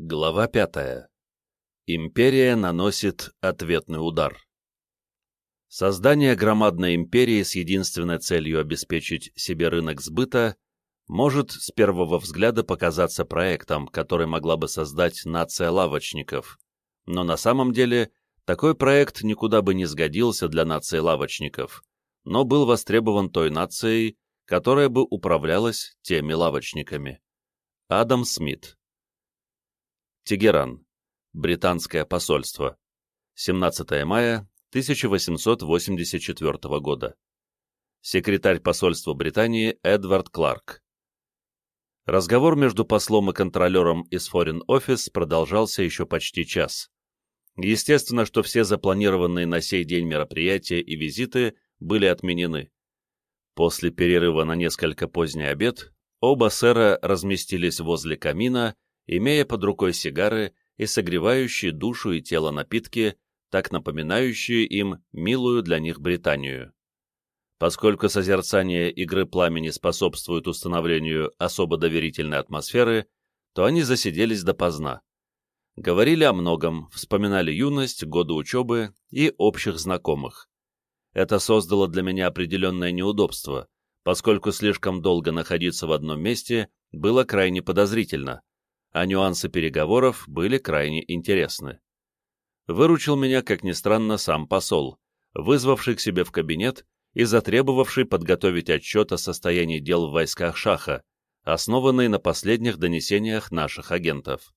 Глава пятая. Империя наносит ответный удар. Создание громадной империи с единственной целью обеспечить себе рынок сбыта может с первого взгляда показаться проектом, который могла бы создать нация лавочников, но на самом деле такой проект никуда бы не сгодился для нации лавочников, но был востребован той нацией, которая бы управлялась теми лавочниками. Адам Смит Тегеран. Британское посольство. 17 мая 1884 года. Секретарь посольства Британии Эдвард Кларк. Разговор между послом и контролером из Foreign Office продолжался еще почти час. Естественно, что все запланированные на сей день мероприятия и визиты были отменены. После перерыва на несколько поздний обед, оба сэра разместились возле камина имея под рукой сигары и согревающие душу и тело напитки, так напоминающие им милую для них Британию. Поскольку созерцание игры пламени способствует установлению особо доверительной атмосферы, то они засиделись допоздна. Говорили о многом, вспоминали юность, годы учебы и общих знакомых. Это создало для меня определенное неудобство, поскольку слишком долго находиться в одном месте было крайне подозрительно, а нюансы переговоров были крайне интересны. Выручил меня, как ни странно, сам посол, вызвавший к себе в кабинет и затребовавший подготовить отчет о состоянии дел в войсках Шаха, основанный на последних донесениях наших агентов.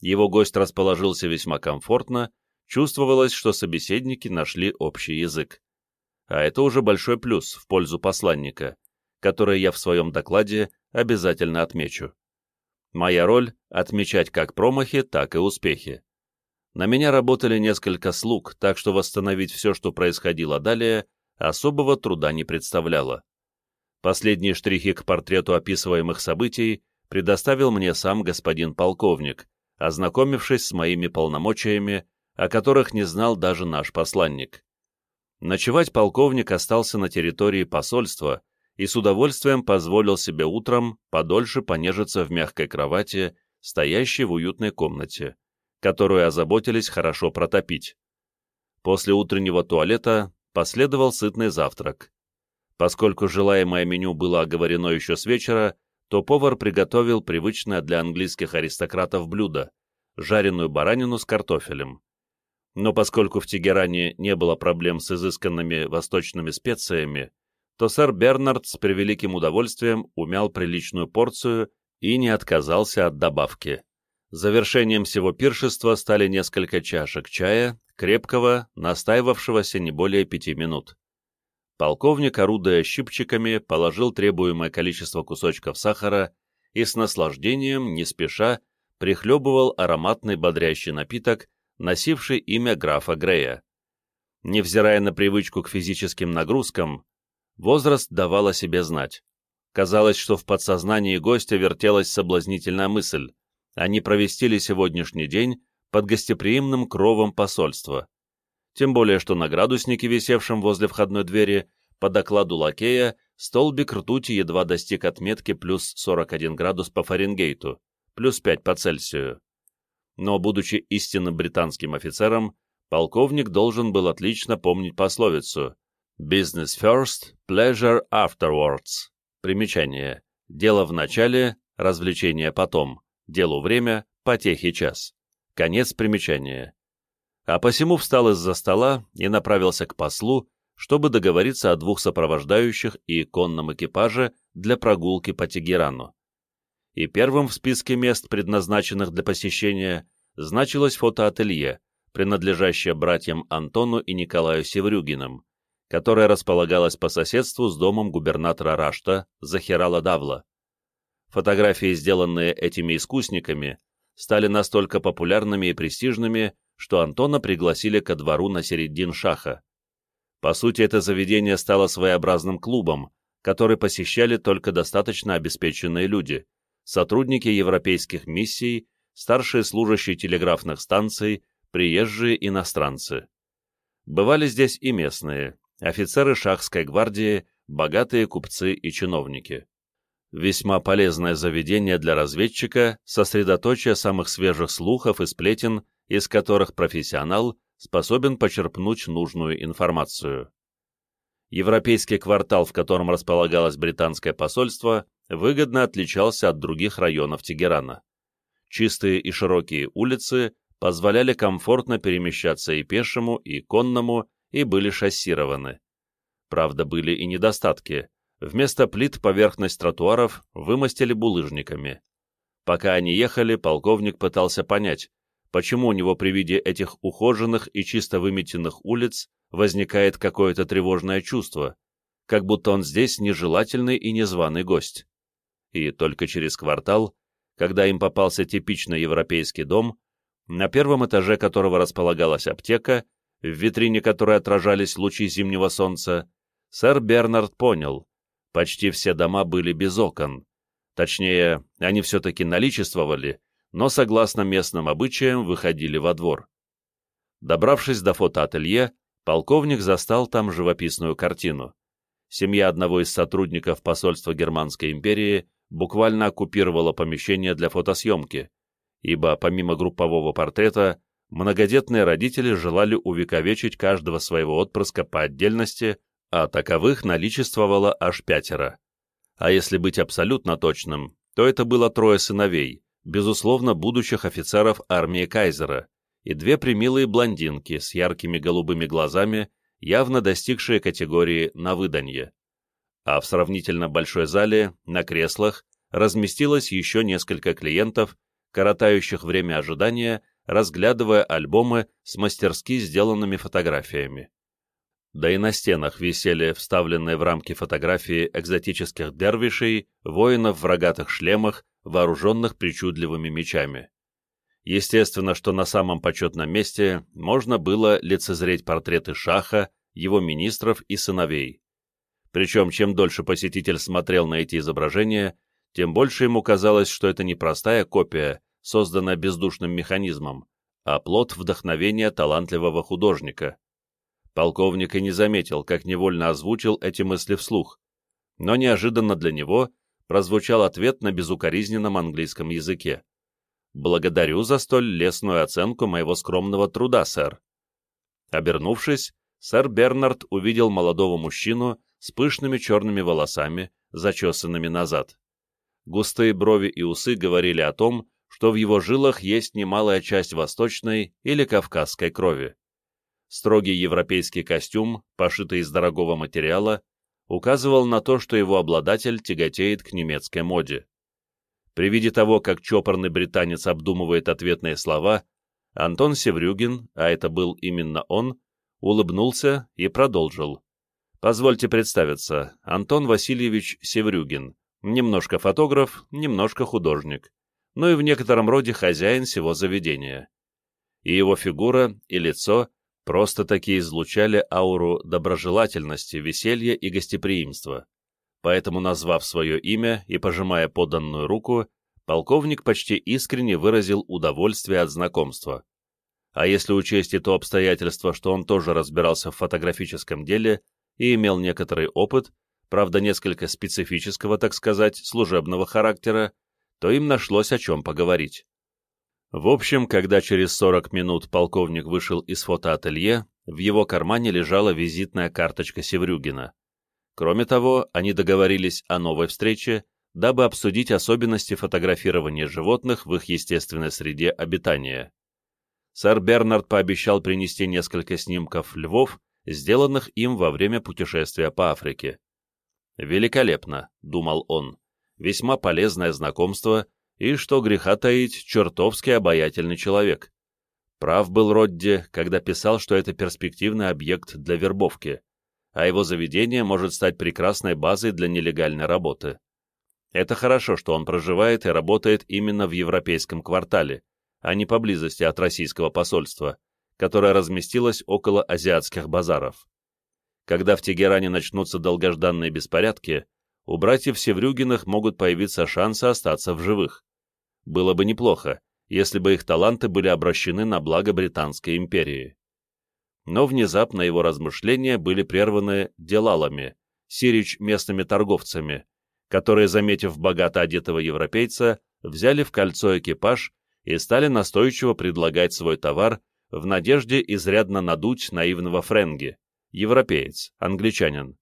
Его гость расположился весьма комфортно, чувствовалось, что собеседники нашли общий язык. А это уже большой плюс в пользу посланника, который я в своем докладе обязательно отмечу. Моя роль — отмечать как промахи, так и успехи. На меня работали несколько слуг, так что восстановить все, что происходило далее, особого труда не представляло. Последние штрихи к портрету описываемых событий предоставил мне сам господин полковник, ознакомившись с моими полномочиями, о которых не знал даже наш посланник. Ночевать полковник остался на территории посольства, и с удовольствием позволил себе утром подольше понежиться в мягкой кровати, стоящей в уютной комнате, которую озаботились хорошо протопить. После утреннего туалета последовал сытный завтрак. Поскольку желаемое меню было оговорено еще с вечера, то повар приготовил привычное для английских аристократов блюдо – жареную баранину с картофелем. Но поскольку в Тегеране не было проблем с изысканными восточными специями, то сэр Бернард с превеликим удовольствием умял приличную порцию и не отказался от добавки. Завершением всего пиршества стали несколько чашек чая, крепкого, настаивавшегося не более пяти минут. Полковник, орудуя щипчиками, положил требуемое количество кусочков сахара и с наслаждением, не спеша, прихлебывал ароматный бодрящий напиток, носивший имя графа Грея. Невзирая на привычку к физическим нагрузкам, Возраст давал о себе знать. Казалось, что в подсознании гостя вертелась соблазнительная мысль, а не провести ли сегодняшний день под гостеприимным кровом посольства. Тем более, что на градуснике, висевшем возле входной двери, по докладу лакея, столбик ртути едва достиг отметки плюс 41 градус по Фаренгейту, плюс 5 по Цельсию. Но, будучи истинным британским офицером, полковник должен был отлично помнить пословицу Business first, pleasure afterwards. Примечание. Дело в начале, развлечение потом. Делу время, потехи час. Конец примечания. А посему встал из-за стола и направился к послу, чтобы договориться о двух сопровождающих и конном экипаже для прогулки по Тегерану. И первым в списке мест, предназначенных для посещения, значилось фотоателье, принадлежащее братьям Антону и Николаю Севрюгиным, которая располагалась по соседству с домом губернатора Рашта, Захирала Давла. Фотографии, сделанные этими искусниками, стали настолько популярными и престижными, что Антона пригласили ко двору на середин шаха. По сути, это заведение стало своеобразным клубом, который посещали только достаточно обеспеченные люди, сотрудники европейских миссий, старшие служащие телеграфных станций, приезжие иностранцы. Бывали здесь и местные, офицеры шахской гвардии, богатые купцы и чиновники. Весьма полезное заведение для разведчика, сосредоточие самых свежих слухов и сплетен, из которых профессионал способен почерпнуть нужную информацию. Европейский квартал, в котором располагалось британское посольство, выгодно отличался от других районов Тегерана. Чистые и широкие улицы позволяли комфортно перемещаться и пешему, и конному, и были шассированы. Правда, были и недостатки. Вместо плит поверхность тротуаров вымостили булыжниками. Пока они ехали, полковник пытался понять, почему у него при виде этих ухоженных и чисто выметенных улиц возникает какое-то тревожное чувство, как будто он здесь нежелательный и незваный гость. И только через квартал, когда им попался типичный европейский дом, на первом этаже которого располагалась аптека, в витрине которой отражались лучи зимнего солнца, сэр Бернард понял, почти все дома были без окон. Точнее, они все-таки наличествовали, но, согласно местным обычаям, выходили во двор. Добравшись до фотоателье, полковник застал там живописную картину. Семья одного из сотрудников посольства Германской империи буквально оккупировала помещение для фотосъемки, ибо помимо группового портрета, многодетные родители желали увековечить каждого своего отпрыска по отдельности, а таковых наличествовало аж пятеро. А если быть абсолютно точным, то это было трое сыновей, безусловно, будущих офицеров армии Кайзера, и две примилые блондинки с яркими голубыми глазами, явно достигшие категории на выданье. А в сравнительно большой зале, на креслах, разместилось еще несколько клиентов, коротающих время ожидания, разглядывая альбомы с мастерски сделанными фотографиями. Да и на стенах висели вставленные в рамки фотографии экзотических дервишей, воинов в рогатых шлемах, вооруженных причудливыми мечами. Естественно, что на самом почетном месте можно было лицезреть портреты Шаха, его министров и сыновей. Причем, чем дольше посетитель смотрел на эти изображения, тем больше ему казалось, что это не простая копия, созданная бездушным механизмом, а плод вдохновения талантливого художника. Полковник и не заметил, как невольно озвучил эти мысли вслух, но неожиданно для него прозвучал ответ на безукоризненном английском языке. «Благодарю за столь лестную оценку моего скромного труда, сэр». Обернувшись, сэр Бернард увидел молодого мужчину с пышными черными волосами, зачесанными назад. Густые брови и усы говорили о том, что в его жилах есть немалая часть восточной или кавказской крови. Строгий европейский костюм, пошитый из дорогого материала, указывал на то, что его обладатель тяготеет к немецкой моде. При виде того, как чопорный британец обдумывает ответные слова, Антон Севрюгин, а это был именно он, улыбнулся и продолжил. «Позвольте представиться, Антон Васильевич Севрюгин, немножко фотограф, немножко художник, но и в некотором роде хозяин всего заведения. И его фигура, и лицо просто-таки излучали ауру доброжелательности, веселья и гостеприимства. Поэтому, назвав свое имя и пожимая поданную руку, полковник почти искренне выразил удовольствие от знакомства. А если учесть и то обстоятельство, что он тоже разбирался в фотографическом деле и имел некоторый опыт, правда несколько специфического, так сказать, служебного характера, то им нашлось о чем поговорить. В общем, когда через 40 минут полковник вышел из фотоателье, в его кармане лежала визитная карточка Севрюгина. Кроме того, они договорились о новой встрече, дабы обсудить особенности фотографирования животных в их естественной среде обитания. Сэр Бернард пообещал принести несколько снимков львов, сделанных им во время путешествия по Африке. «Великолепно», — думал он, — «весьма полезное знакомство и, что греха таить, чертовски обаятельный человек. Прав был Родди, когда писал, что это перспективный объект для вербовки, а его заведение может стать прекрасной базой для нелегальной работы. Это хорошо, что он проживает и работает именно в европейском квартале, а не поблизости от российского посольства, которое разместилось около азиатских базаров. Когда в Тегеране начнутся долгожданные беспорядки, у братьев Севрюгиных могут появиться шансы остаться в живых. Было бы неплохо, если бы их таланты были обращены на благо Британской империи. Но внезапно его размышления были прерваны делалами, сирич местными торговцами, которые, заметив богато одетого европейца, взяли в кольцо экипаж и стали настойчиво предлагать свой товар в надежде изрядно надуть наивного Френги, европеец, англичанин.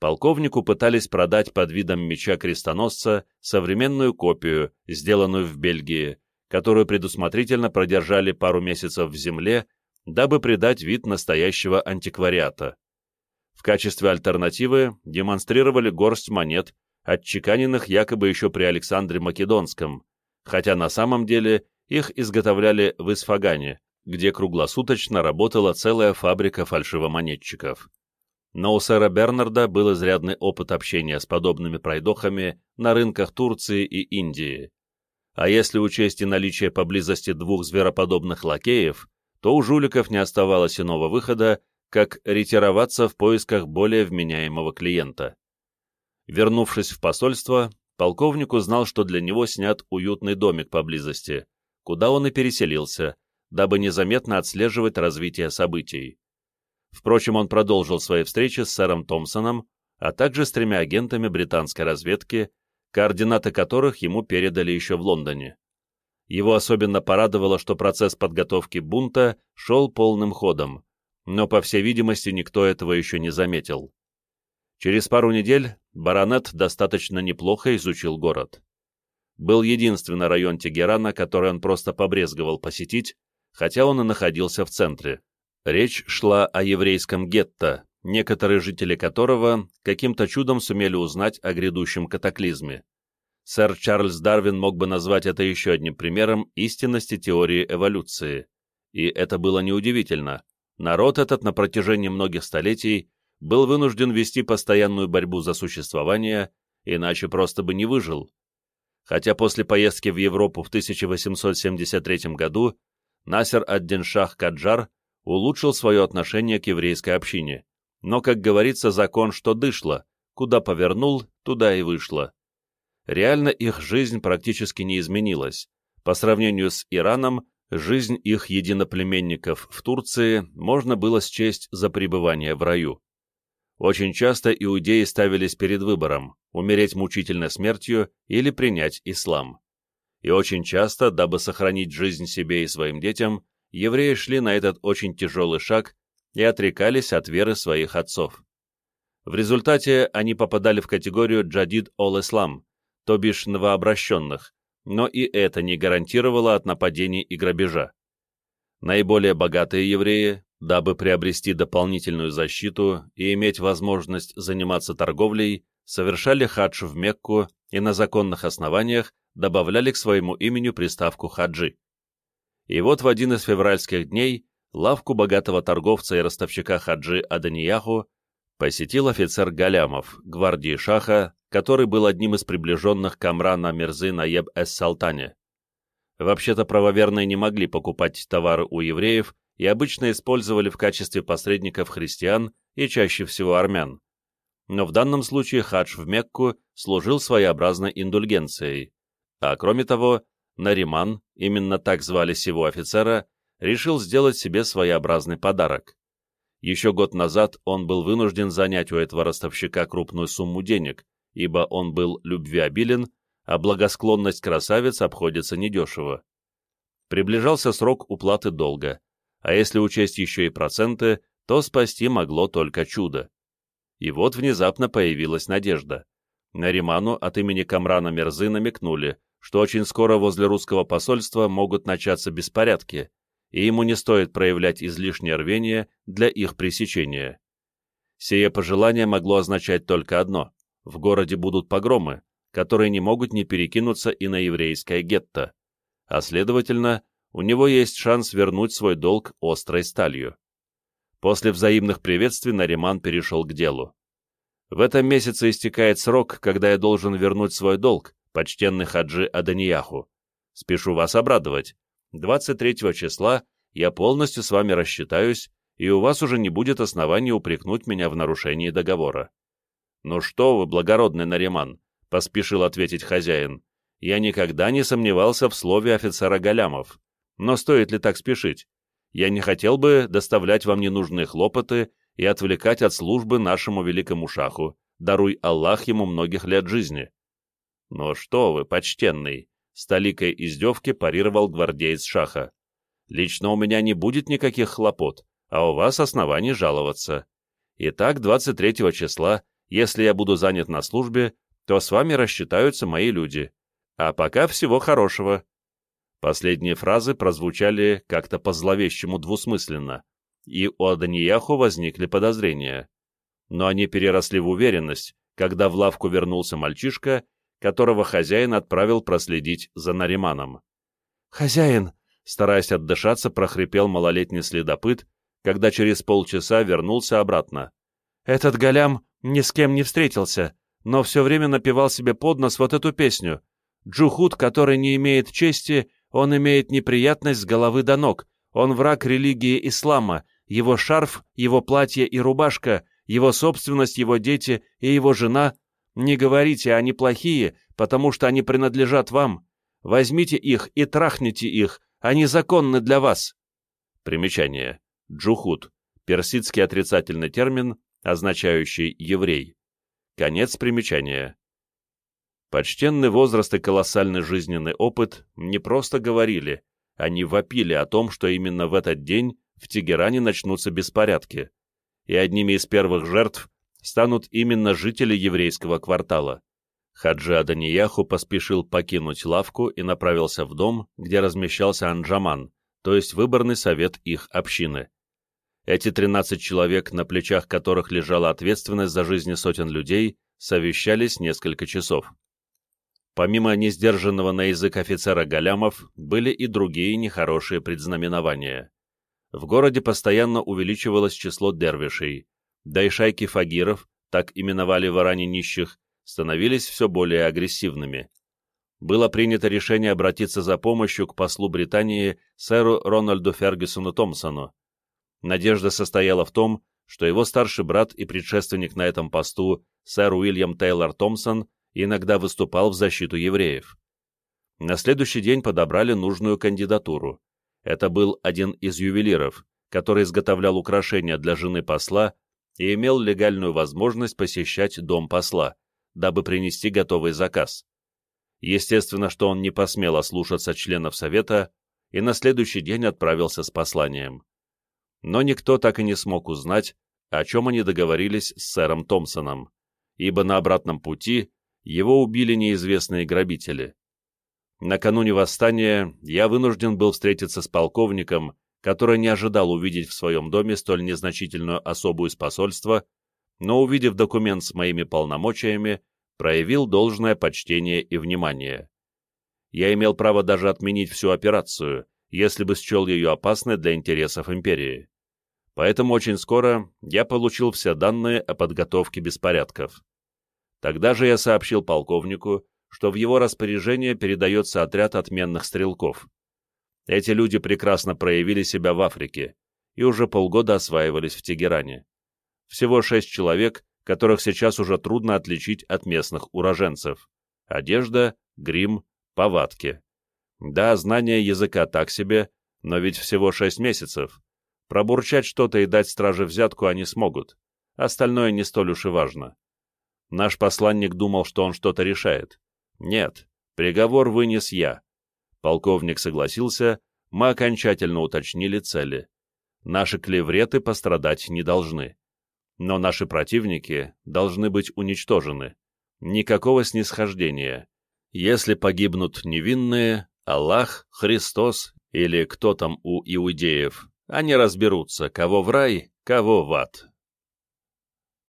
Полковнику пытались продать под видом меча-крестоносца современную копию, сделанную в Бельгии, которую предусмотрительно продержали пару месяцев в земле, дабы придать вид настоящего антиквариата. В качестве альтернативы демонстрировали горсть монет, отчеканенных якобы еще при Александре Македонском, хотя на самом деле их изготовляли в Исфагане, где круглосуточно работала целая фабрика фальшивомонетчиков. Но у сэра Бернарда был изрядный опыт общения с подобными пройдохами на рынках Турции и Индии. А если учесть и наличие поблизости двух звероподобных лакеев, то у жуликов не оставалось иного выхода, как ретироваться в поисках более вменяемого клиента. Вернувшись в посольство, полковник узнал, что для него снят уютный домик поблизости, куда он и переселился, дабы незаметно отслеживать развитие событий. Впрочем, он продолжил свои встречи с сэром Томпсоном, а также с тремя агентами британской разведки, координаты которых ему передали еще в Лондоне. Его особенно порадовало, что процесс подготовки бунта шел полным ходом, но, по всей видимости, никто этого еще не заметил. Через пару недель баронет достаточно неплохо изучил город. Был единственный район Тегерана, который он просто побрезговал посетить, хотя он и находился в центре. Речь шла о еврейском гетто, некоторые жители которого каким-то чудом сумели узнать о грядущем катаклизме. Сэр Чарльз Дарвин мог бы назвать это еще одним примером истинности теории эволюции. И это было неудивительно. Народ этот на протяжении многих столетий был вынужден вести постоянную борьбу за существование, иначе просто бы не выжил. Хотя после поездки в Европу в 1873 году Насер ад-Дин Каджар улучшил свое отношение к еврейской общине. Но, как говорится, закон, что дышло, куда повернул, туда и вышло. Реально их жизнь практически не изменилась. По сравнению с Ираном, жизнь их единоплеменников в Турции можно было счесть за пребывание в раю. Очень часто иудеи ставились перед выбором – умереть мучительной смертью или принять ислам. И очень часто, дабы сохранить жизнь себе и своим детям, евреи шли на этот очень тяжелый шаг и отрекались от веры своих отцов. В результате они попадали в категорию «джадид ол-ислам», то бишь новообращенных, но и это не гарантировало от нападений и грабежа. Наиболее богатые евреи, дабы приобрести дополнительную защиту и иметь возможность заниматься торговлей, совершали хадж в Мекку и на законных основаниях добавляли к своему имени приставку «хаджи». И вот в один из февральских дней лавку богатого торговца и ростовщика Хаджи Аданияху посетил офицер Галямов, гвардии Шаха, который был одним из приближенных Камрана Мирзы Наеб эс-Салтане. Вообще-то правоверные не могли покупать товары у евреев и обычно использовали в качестве посредников христиан и чаще всего армян. Но в данном случае хадж в Мекку служил своеобразной индульгенцией. А кроме того, Нариман, именно так звали сего офицера, решил сделать себе своеобразный подарок. Еще год назад он был вынужден занять у этого ростовщика крупную сумму денег, ибо он был любвеобилен, а благосклонность красавиц обходится недешево. Приближался срок уплаты долга, а если учесть еще и проценты, то спасти могло только чудо. И вот внезапно появилась надежда. Нариману от имени Камрана Мерзы намекнули, что очень скоро возле русского посольства могут начаться беспорядки, и ему не стоит проявлять излишнее рвение для их пресечения. Сие пожелание могло означать только одно – в городе будут погромы, которые не могут не перекинуться и на еврейское гетто, а следовательно, у него есть шанс вернуть свой долг острой сталью. После взаимных приветствий Нариман перешел к делу. В этом месяце истекает срок, когда я должен вернуть свой долг, почтенный Хаджи Аданияху. Спешу вас обрадовать. 23 числа я полностью с вами рассчитаюсь, и у вас уже не будет оснований упрекнуть меня в нарушении договора. «Ну что вы, благородный Нариман», — поспешил ответить хозяин, — «я никогда не сомневался в слове офицера Галямов. Но стоит ли так спешить? Я не хотел бы доставлять вам ненужные хлопоты и отвлекать от службы нашему великому шаху, даруй Аллах ему многих лет жизни. «Ну что вы, почтенный!» — с толикой издевки парировал гвардеец Шаха. «Лично у меня не будет никаких хлопот, а у вас оснований жаловаться. Итак, 23 числа, если я буду занят на службе, то с вами рассчитаются мои люди. А пока всего хорошего». Последние фразы прозвучали как-то по-зловещему двусмысленно, и у Аданияху возникли подозрения. Но они переросли в уверенность, когда в лавку вернулся мальчишка которого хозяин отправил проследить за Нариманом. «Хозяин!» — стараясь отдышаться, прохрипел малолетний следопыт, когда через полчаса вернулся обратно. «Этот голям ни с кем не встретился, но все время напевал себе под нос вот эту песню. Джухуд, который не имеет чести, он имеет неприятность с головы до ног, он враг религии ислама, его шарф, его платье и рубашка, его собственность, его дети и его жена не говорите, они плохие, потому что они принадлежат вам. Возьмите их и трахните их, они законны для вас. Примечание. Джухуд. Персидский отрицательный термин, означающий «еврей». Конец примечания. Почтенный возраст и колоссальный жизненный опыт не просто говорили, они вопили о том, что именно в этот день в Тегеране начнутся беспорядки, и одними из первых жертв станут именно жители еврейского квартала. Хаджи Аданияху поспешил покинуть лавку и направился в дом, где размещался Анджаман, то есть выборный совет их общины. Эти 13 человек, на плечах которых лежала ответственность за жизни сотен людей, совещались несколько часов. Помимо несдержанного на язык офицера Галямов, были и другие нехорошие предзнаменования. В городе постоянно увеличивалось число дервишей, да и шайки фагиров, так именовали в нищих, становились все более агрессивными. Было принято решение обратиться за помощью к послу Британии сэру Рональду Фергюсону Томпсону. Надежда состояла в том, что его старший брат и предшественник на этом посту, сэр Уильям Тейлор Томпсон, иногда выступал в защиту евреев. На следующий день подобрали нужную кандидатуру. Это был один из ювелиров, который изготовлял украшения для жены посла и имел легальную возможность посещать дом посла, дабы принести готовый заказ. Естественно, что он не посмел ослушаться членов Совета и на следующий день отправился с посланием. Но никто так и не смог узнать, о чем они договорились с сэром Томпсоном, ибо на обратном пути его убили неизвестные грабители. Накануне восстания я вынужден был встретиться с полковником, который не ожидал увидеть в своем доме столь незначительную особу из посольства, но, увидев документ с моими полномочиями, проявил должное почтение и внимание. Я имел право даже отменить всю операцию, если бы счел ее опасной для интересов империи. Поэтому очень скоро я получил все данные о подготовке беспорядков. Тогда же я сообщил полковнику, что в его распоряжение передается отряд отменных стрелков. Эти люди прекрасно проявили себя в Африке и уже полгода осваивались в Тегеране. Всего шесть человек, которых сейчас уже трудно отличить от местных уроженцев. Одежда, грим, повадки. Да, знание языка так себе, но ведь всего шесть месяцев. Пробурчать что-то и дать страже взятку они смогут. Остальное не столь уж и важно. Наш посланник думал, что он что-то решает. Нет, приговор вынес я. Полковник согласился, мы окончательно уточнили цели. Наши клевреты пострадать не должны. Но наши противники должны быть уничтожены. Никакого снисхождения. Если погибнут невинные, Аллах, Христос или кто там у иудеев, они разберутся, кого в рай, кого в ад.